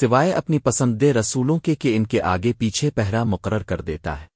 سوائے اپنی پسند رسولوں کے کہ ان کے آگے پیچھے پہرا مقرر کر دیتا ہے۔